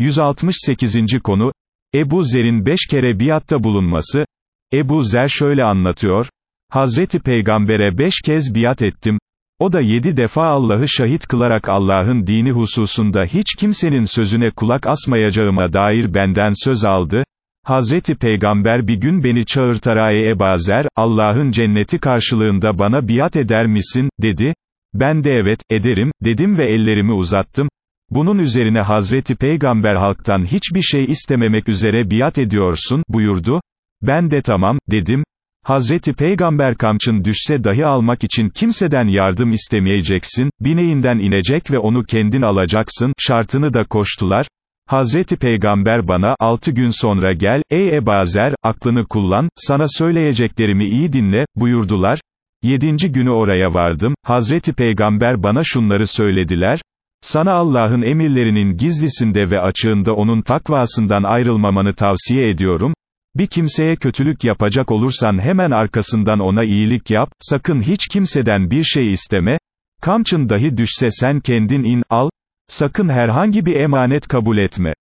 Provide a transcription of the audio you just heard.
168. konu, Ebu Zer'in beş kere biatta bulunması, Ebu Zer şöyle anlatıyor, Hazreti Peygamber'e beş kez biat ettim, o da yedi defa Allah'ı şahit kılarak Allah'ın dini hususunda hiç kimsenin sözüne kulak asmayacağıma dair benden söz aldı, Hazreti Peygamber bir gün beni çağırtarak Ebu Zer, Allah'ın cenneti karşılığında bana biat eder misin, dedi, ben de evet, ederim, dedim ve ellerimi uzattım, bunun üzerine Hazreti Peygamber halktan hiçbir şey istememek üzere biat ediyorsun, buyurdu. Ben de tamam, dedim. Hazreti Peygamber kamçın düşse dahi almak için kimseden yardım istemeyeceksin, bineğinden inecek ve onu kendin alacaksın, şartını da koştular. Hazreti Peygamber bana, altı gün sonra gel, ey Ebazer, aklını kullan, sana söyleyeceklerimi iyi dinle, buyurdular. Yedinci günü oraya vardım, Hazreti Peygamber bana şunları söylediler, sana Allah'ın emirlerinin gizlisinde ve açığında onun takvasından ayrılmamanı tavsiye ediyorum. Bir kimseye kötülük yapacak olursan hemen arkasından ona iyilik yap, sakın hiç kimseden bir şey isteme, kamçın dahi düşse sen kendin in, al, sakın herhangi bir emanet kabul etme.